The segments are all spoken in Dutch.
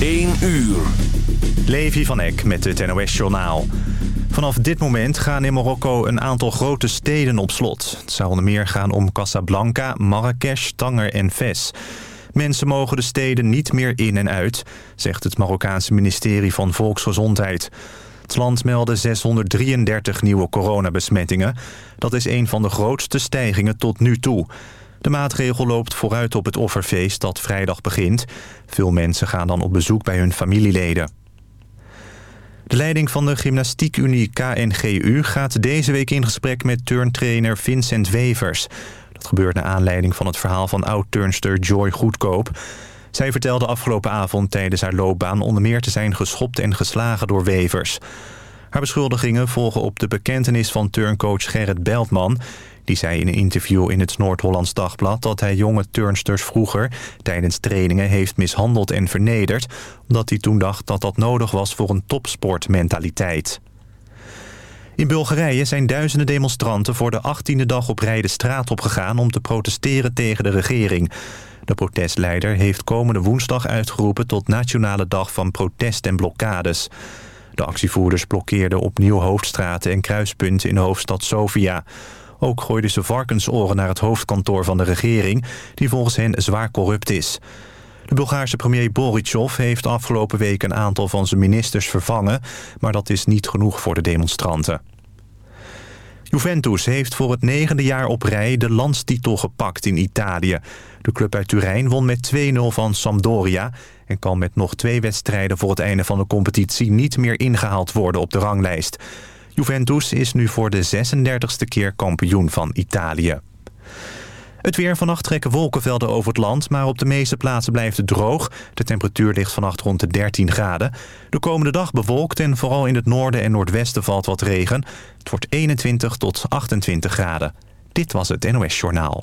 1 uur. Levi van Eck met het NOS-journaal. Vanaf dit moment gaan in Marokko een aantal grote steden op slot. Het zou onder meer gaan om Casablanca, Marrakesh, Tanger en Fes. Mensen mogen de steden niet meer in en uit, zegt het Marokkaanse ministerie van Volksgezondheid. Het land meldde 633 nieuwe coronabesmettingen. Dat is een van de grootste stijgingen tot nu toe. De maatregel loopt vooruit op het offerfeest dat vrijdag begint. Veel mensen gaan dan op bezoek bij hun familieleden. De leiding van de gymnastiekunie KNGU gaat deze week in gesprek met turntrainer Vincent Wevers. Dat gebeurt naar aanleiding van het verhaal van oud-turnster Joy Goedkoop. Zij vertelde afgelopen avond tijdens haar loopbaan onder meer te zijn geschopt en geslagen door Wevers. Haar beschuldigingen volgen op de bekentenis van turncoach Gerrit Beltman... Die zei in een interview in het Noord-Hollands Dagblad... dat hij jonge turnsters vroeger tijdens trainingen heeft mishandeld en vernederd... omdat hij toen dacht dat dat nodig was voor een topsportmentaliteit. In Bulgarije zijn duizenden demonstranten voor de 18e dag op rij de straat opgegaan... om te protesteren tegen de regering. De protestleider heeft komende woensdag uitgeroepen tot Nationale Dag van Protest en Blokkades. De actievoerders blokkeerden opnieuw hoofdstraten en kruispunten in de hoofdstad Sofia... Ook gooiden ze varkensoren naar het hoofdkantoor van de regering... die volgens hen zwaar corrupt is. De Bulgaarse premier Borisov heeft afgelopen week een aantal van zijn ministers vervangen... maar dat is niet genoeg voor de demonstranten. Juventus heeft voor het negende jaar op rij de landstitel gepakt in Italië. De club uit Turijn won met 2-0 van Sampdoria... en kan met nog twee wedstrijden voor het einde van de competitie... niet meer ingehaald worden op de ranglijst. Juventus is nu voor de 36e keer kampioen van Italië. Het weer vannacht trekken wolkenvelden over het land... maar op de meeste plaatsen blijft het droog. De temperatuur ligt vannacht rond de 13 graden. De komende dag bewolkt en vooral in het noorden en noordwesten valt wat regen. Het wordt 21 tot 28 graden. Dit was het NOS Journaal.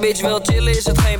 Bitch wil chillen is het geen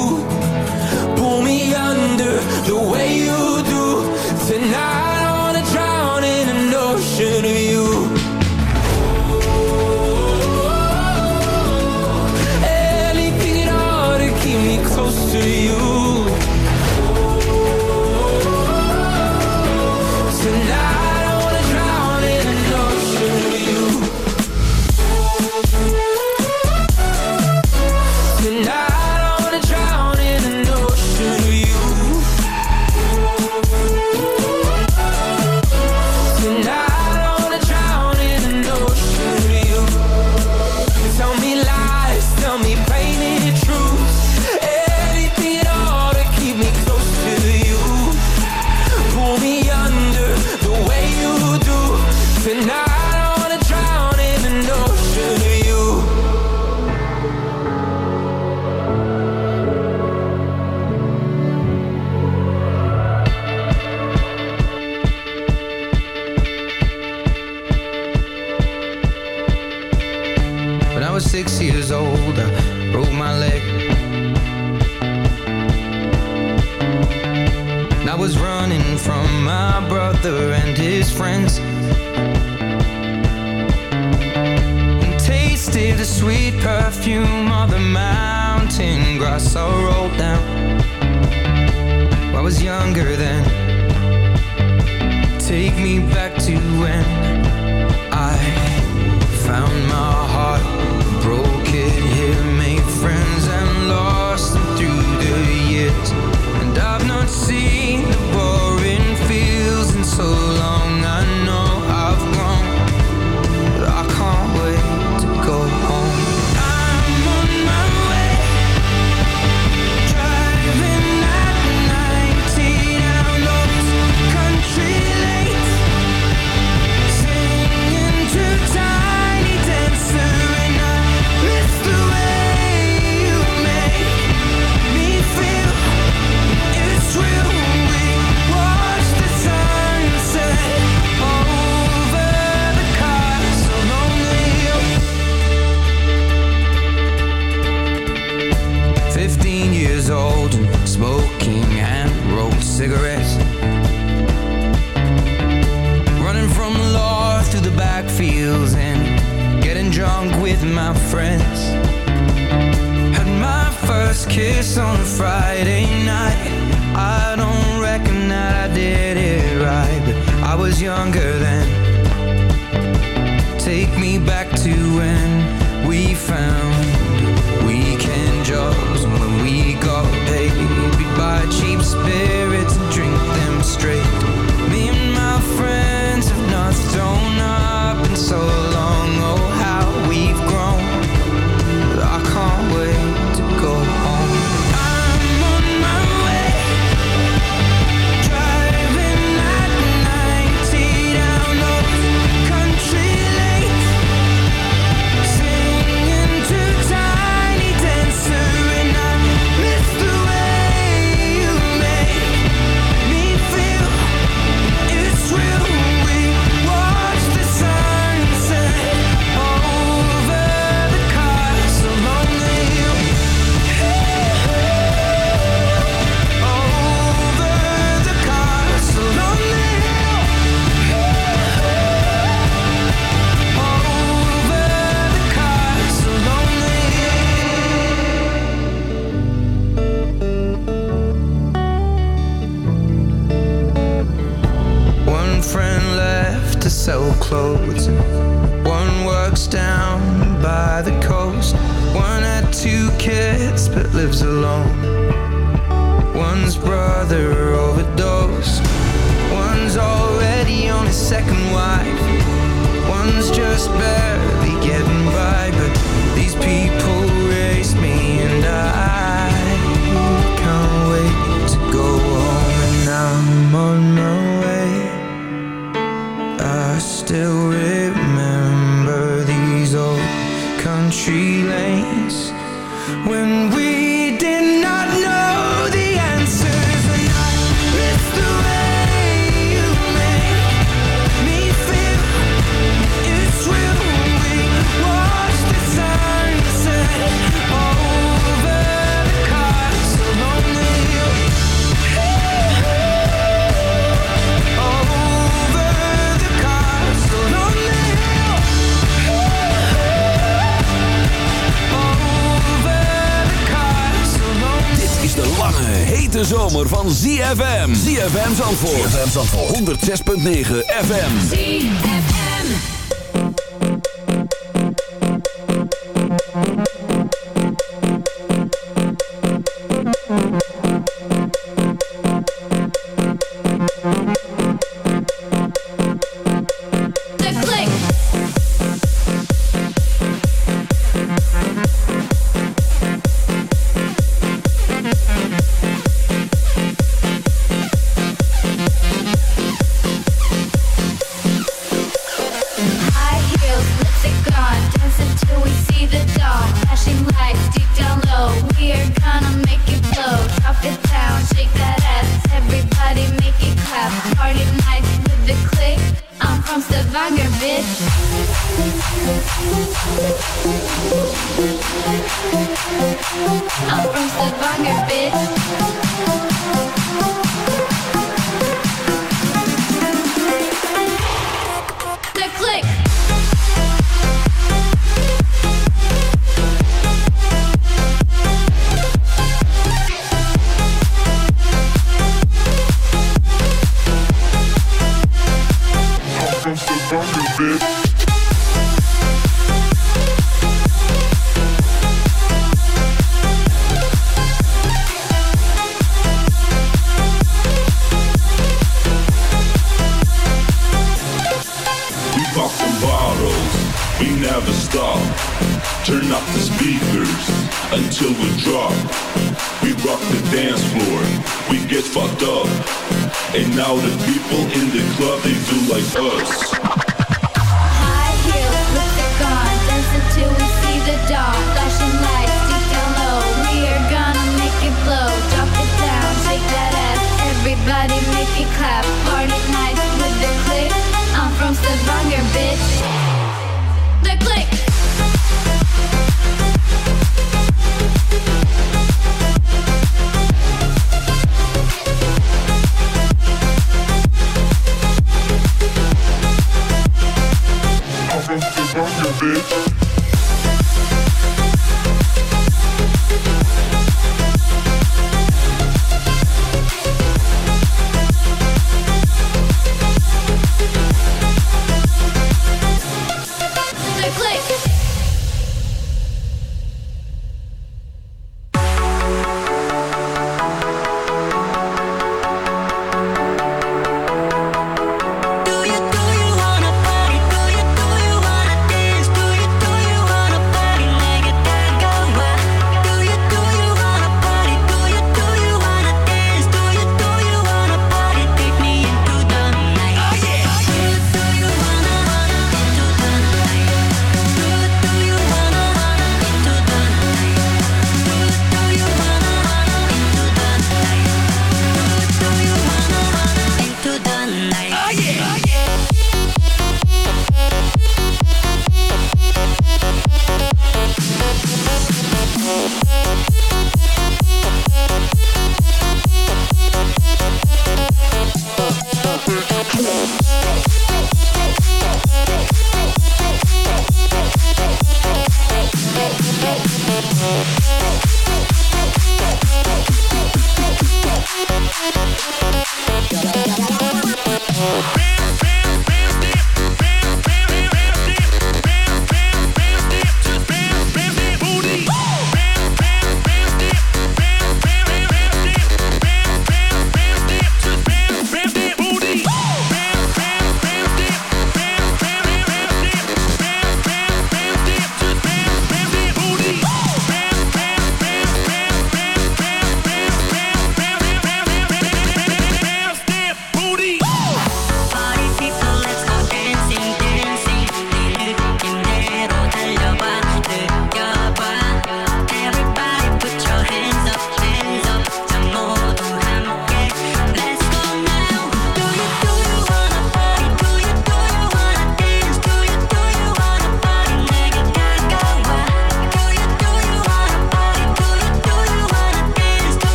us rolled down. I was younger then. Take me back to when Zandvoort.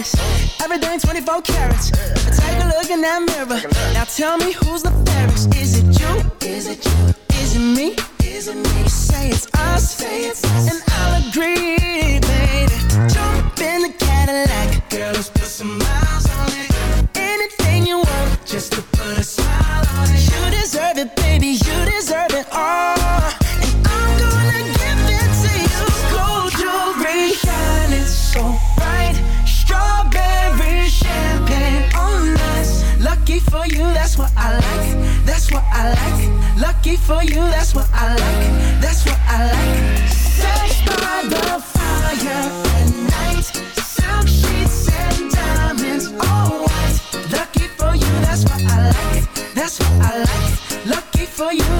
Paris. Everything 24 carats. Take a look in that mirror. Now tell me who's the fairest. for you.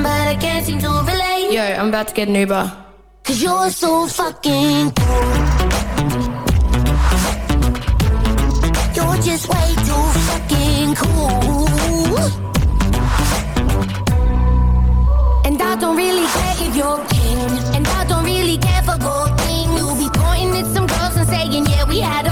But I can't seem to relate. Yo, I'm about to get an Uber. Cause you're so fucking cool. You're just way too fucking cool. And I don't really care if you're king. And I don't really care for gold things. You'll be pointing at some girls and saying, yeah, we had a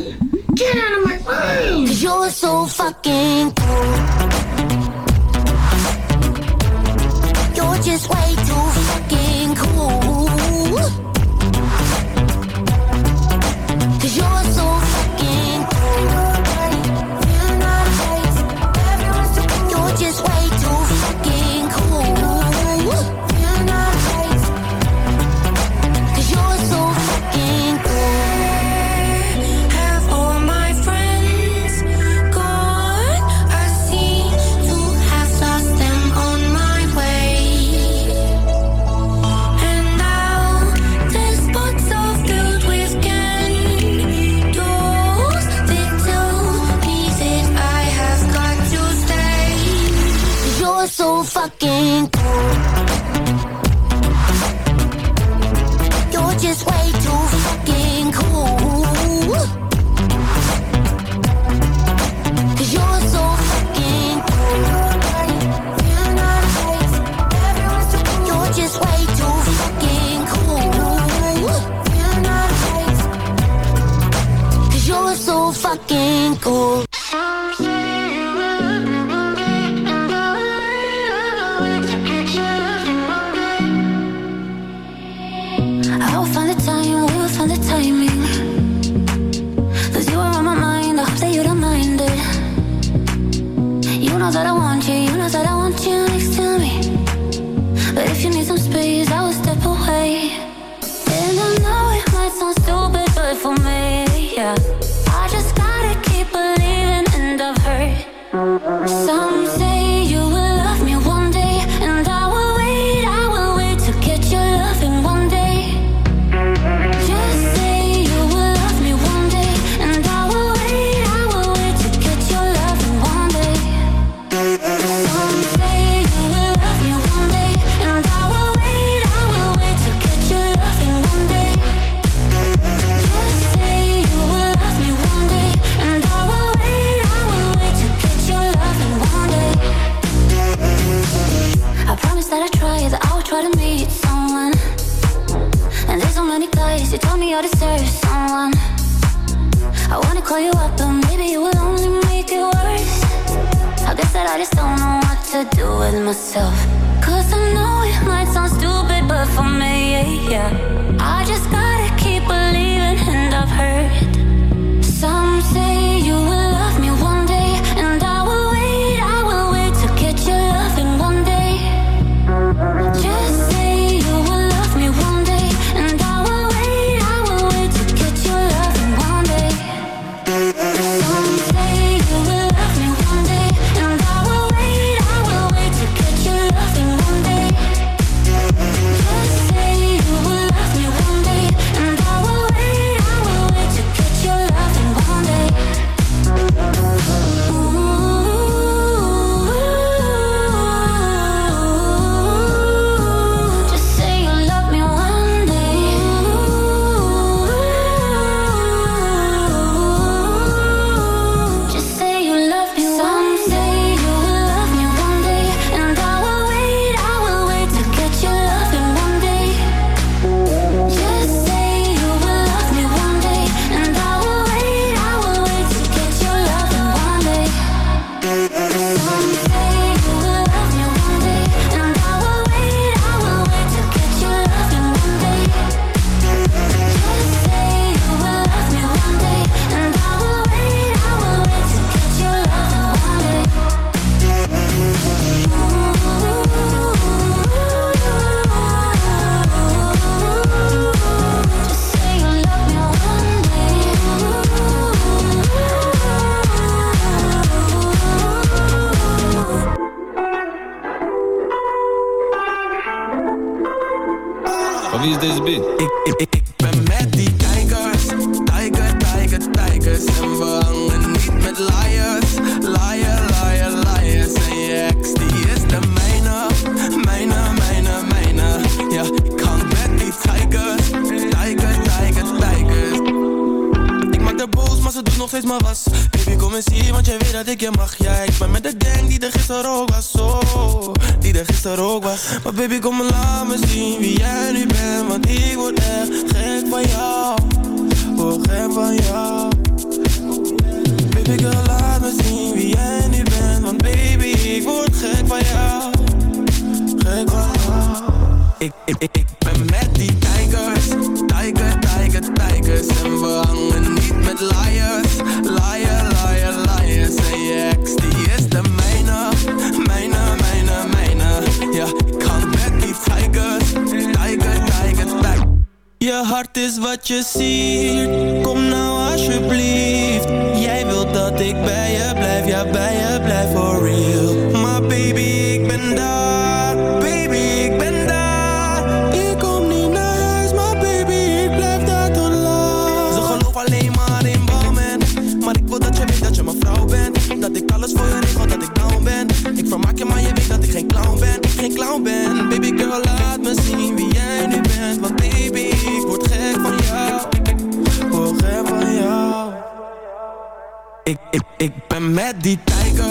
Get out of my room! Cause you're so fucking cool. You're just Yeah. Myself. Cause I know it might sound stupid, but for me, yeah, yeah. hart is wat je ziet. Kom nou alsjeblieft. Jij wilt dat ik bij je blijf, ja bij je met die tijger.